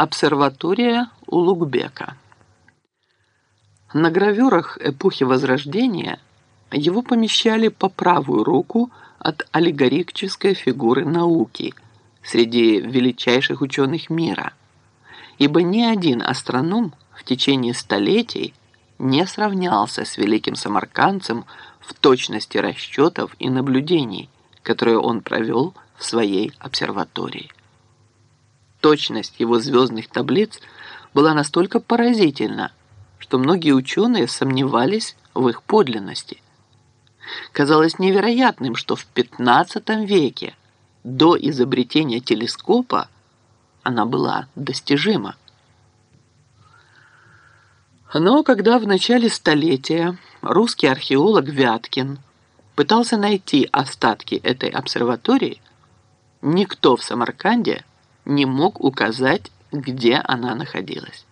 Обсерватория Улугбека. На гравюрах эпохи Возрождения его помещали по правую руку от аллегорической фигуры науки среди величайших ученых мира, ибо ни один астроном в течение столетий не сравнялся с великим самаркандцем в точности расчетов и наблюдений, которые он провел в своей обсерватории. Точность его звездных таблиц была настолько поразительна, что многие ученые сомневались в их подлинности. Казалось невероятным, что в XV веке, до изобретения телескопа, она была достижима. Но когда в начале столетия русский археолог Вяткин пытался найти остатки этой обсерватории, никто в Самарканде не мог указать, где она находилась.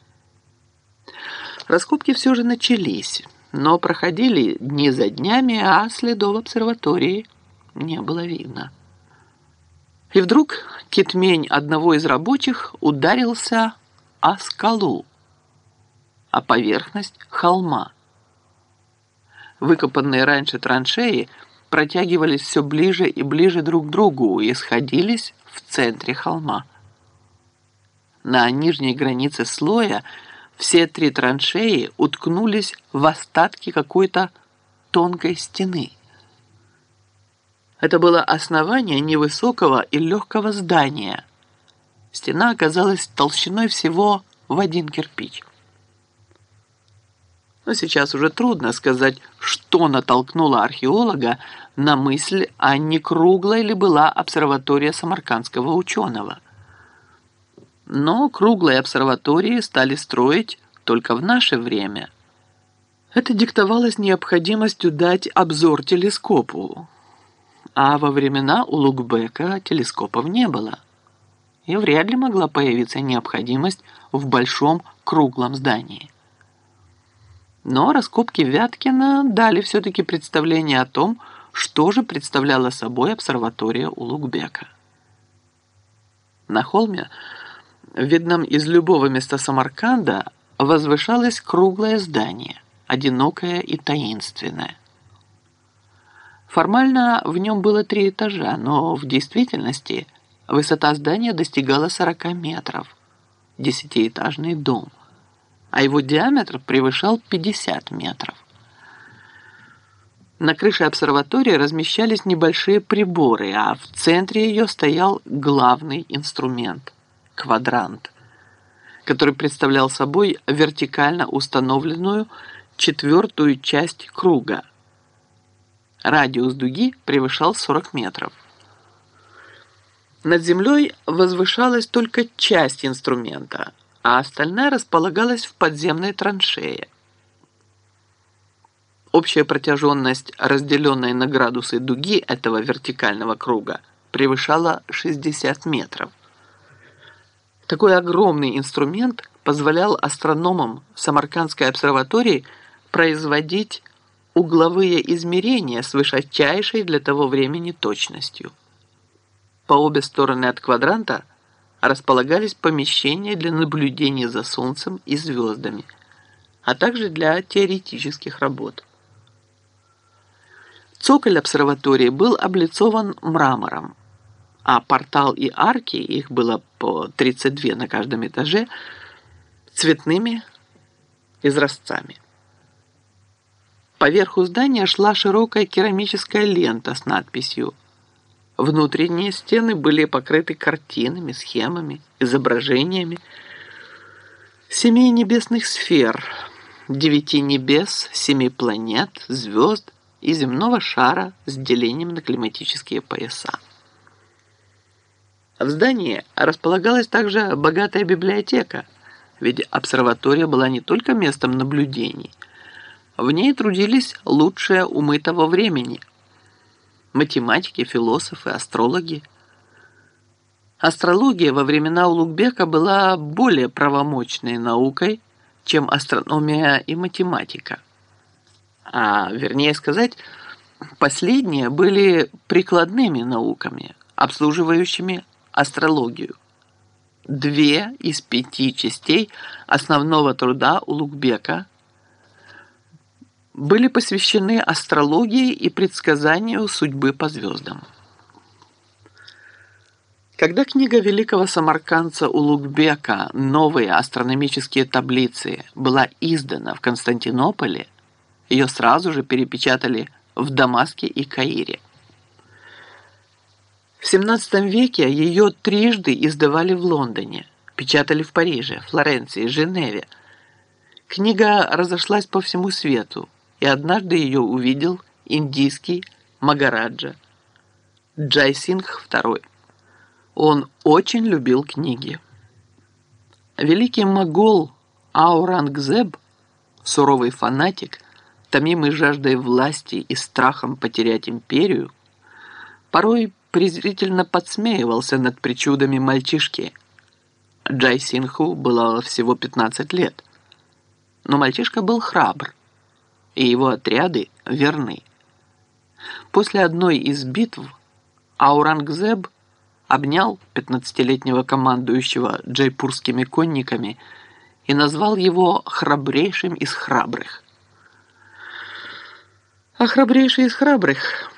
Раскопки все же начались, но проходили дни за днями, а следов обсерватории не было видно. И вдруг китмень одного из рабочих ударился о скалу, о поверхность холма. Выкопанные раньше траншеи протягивались все ближе и ближе друг к другу и сходились в центре холма. На нижней границе слоя все три траншеи уткнулись в остатки какой-то тонкой стены. Это было основание невысокого и легкого здания. Стена оказалась толщиной всего в один кирпич. Но сейчас уже трудно сказать, что натолкнуло археолога на мысль, а не круглой ли была обсерватория самаркандского ученого – но круглые обсерватории стали строить только в наше время. Это диктовалось необходимостью дать обзор телескопу. А во времена у Лукбека телескопов не было. И вряд ли могла появиться необходимость в большом круглом здании. Но раскопки Вяткина дали все-таки представление о том, что же представляла собой обсерватория у Лукбека. На холме видном из любого места Самарканда, возвышалось круглое здание, одинокое и таинственное. Формально в нем было три этажа, но в действительности высота здания достигала 40 метров, десятиэтажный дом, а его диаметр превышал 50 метров. На крыше обсерватории размещались небольшие приборы, а в центре ее стоял главный инструмент квадрант, который представлял собой вертикально установленную четвертую часть круга. Радиус дуги превышал 40 метров. Над землей возвышалась только часть инструмента, а остальная располагалась в подземной траншее. Общая протяженность, разделенной на градусы дуги этого вертикального круга, превышала 60 метров. Такой огромный инструмент позволял астрономам Самаркандской обсерватории производить угловые измерения с высочайшей для того времени точностью. По обе стороны от квадранта располагались помещения для наблюдения за Солнцем и звездами, а также для теоретических работ. Цоколь обсерватории был облицован мрамором, а портал и арки, их было по 32 на каждом этаже, цветными изразцами. По верху здания шла широкая керамическая лента с надписью. Внутренние стены были покрыты картинами, схемами, изображениями семи небесных сфер, девяти небес, семи планет, звезд и земного шара с делением на климатические пояса. В здании располагалась также богатая библиотека, ведь обсерватория была не только местом наблюдений. В ней трудились лучшие умы того времени – математики, философы, астрологи. Астрология во времена Улугбека была более правомочной наукой, чем астрономия и математика. А вернее сказать, последние были прикладными науками, обслуживающими астрологию. две из пяти частей основного труда Улугбека были посвящены астрологии и предсказанию судьбы по звездам. Когда книга великого самаркандца Улугбека «Новые астрономические таблицы» была издана в Константинополе, ее сразу же перепечатали в Дамаске и Каире. В XVII веке ее трижды издавали в Лондоне, печатали в Париже, Флоренции, Женеве. Книга разошлась по всему свету, и однажды ее увидел индийский Магараджа Джайсингх II. Он очень любил книги. Великий могол Аурангзеб, суровый фанатик, томимый жаждой власти и страхом потерять империю, порой презрительно подсмеивался над причудами мальчишки. Джай Синху было всего 15 лет, но мальчишка был храбр, и его отряды верны. После одной из битв Аурангзеб обнял 15-летнего командующего джайпурскими конниками и назвал его храбрейшим из храбрых. А храбрейший из храбрых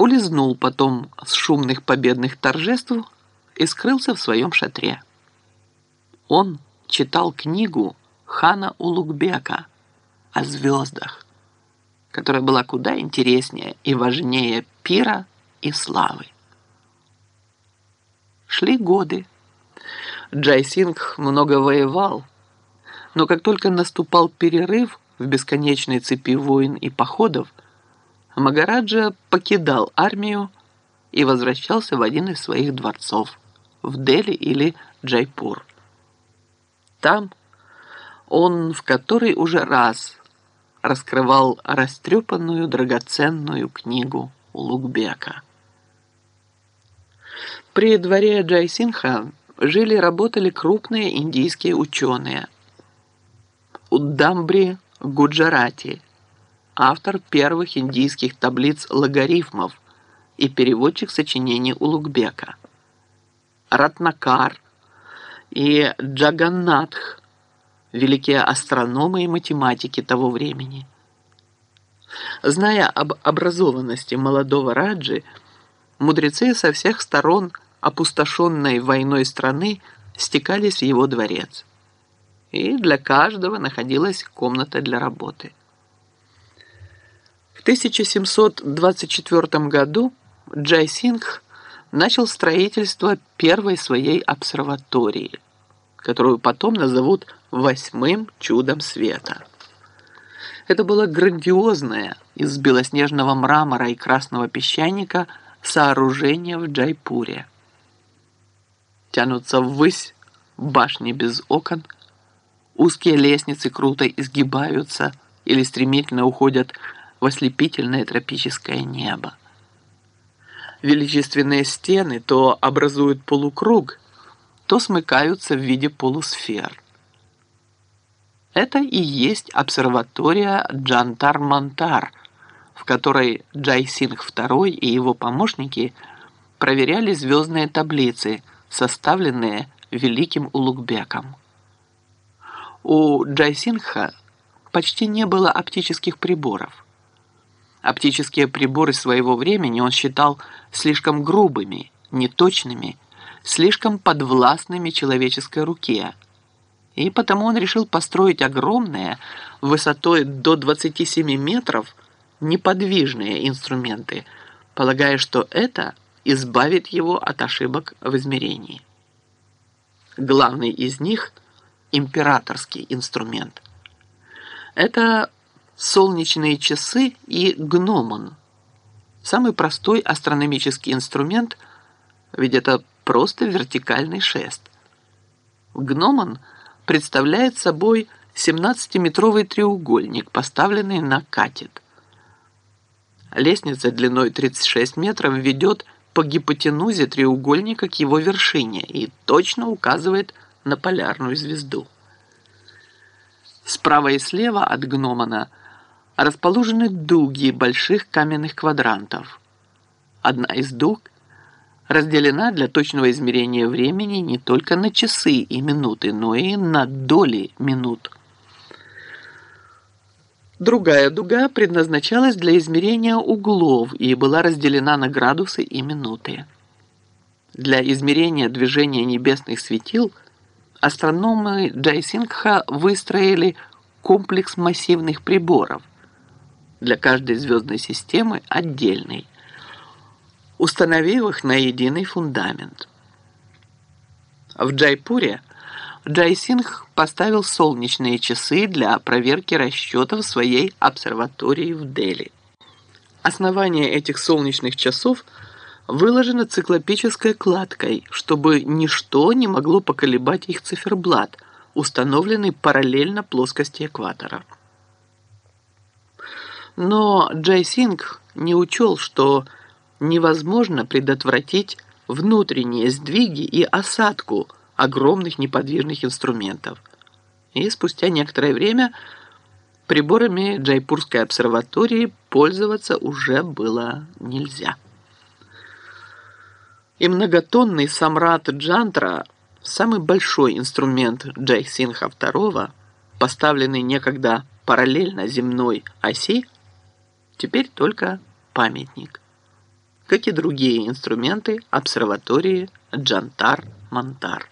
улизнул потом с шумных победных торжеств и скрылся в своем шатре. Он читал книгу хана Улугбека о звездах, которая была куда интереснее и важнее пира и славы. Шли годы. Джай Сингх много воевал, но как только наступал перерыв в бесконечной цепи войн и походов, Магараджа покидал армию и возвращался в один из своих дворцов в Дели или Джайпуре. Там он в который уже раз раскрывал растрепанную драгоценную книгу Улугбека. При дворе Джайсинха жили и работали крупные индийские ученые. Удамбри Гуджарати, автор первых индийских таблиц логарифмов и переводчик сочинений Улугбека. Ратнакар и Джаганнатх, великие астрономы и математики того времени. Зная об образованности молодого Раджи, мудрецы со всех сторон опустошенной войной страны стекались в его дворец. И для каждого находилась комната для работы. В 1724 году Джай Сингх начал строительство первой своей обсерватории, которую потом назовут «восьмым чудом света». Это было грандиозное из белоснежного мрамора и красного песчаника – сооружения в Джайпуре. Тянутся ввысь башни без окон, узкие лестницы круто изгибаются или стремительно уходят в ослепительное тропическое небо. Величественные стены то образуют полукруг, то смыкаются в виде полусфер. Это и есть обсерватория Джантар-Мантар – в которой Джай Синг II и его помощники проверяли звездные таблицы, составленные Великим Улугбеком. У Джай Сингха почти не было оптических приборов. Оптические приборы своего времени он считал слишком грубыми, неточными, слишком подвластными человеческой руке. И потому он решил построить огромное, высотой до 27 метров, неподвижные инструменты, полагая, что это избавит его от ошибок в измерении. Главный из них – императорский инструмент. Это солнечные часы и гномон. Самый простой астрономический инструмент, ведь это просто вертикальный шест. Гномон представляет собой 17-метровый треугольник, поставленный на катет – Лестница длиной 36 метров ведет по гипотенузе треугольника к его вершине и точно указывает на полярную звезду. Справа и слева от гномона расположены дуги больших каменных квадрантов. Одна из дуг разделена для точного измерения времени не только на часы и минуты, но и на доли минут. Другая дуга предназначалась для измерения углов и была разделена на градусы и минуты. Для измерения движения небесных светил астрономы Джай Сингха выстроили комплекс массивных приборов, для каждой звездной системы отдельный, установив их на единый фундамент. В Джайпуре Джай Сингх поставил солнечные часы для проверки расчетов своей обсерватории в Дели. Основание этих солнечных часов выложено циклопической кладкой, чтобы ничто не могло поколебать их циферблат, установленный параллельно плоскости экватора. Но Джай Сингх не учел, что невозможно предотвратить внутренние сдвиги и осадку – огромных неподвижных инструментов. И спустя некоторое время приборами Джайпурской обсерватории пользоваться уже было нельзя. И многотонный Самрат Джантра, самый большой инструмент Джайсинха II, поставленный некогда параллельно земной оси, теперь только памятник, как и другие инструменты обсерватории Джантар-Мантар.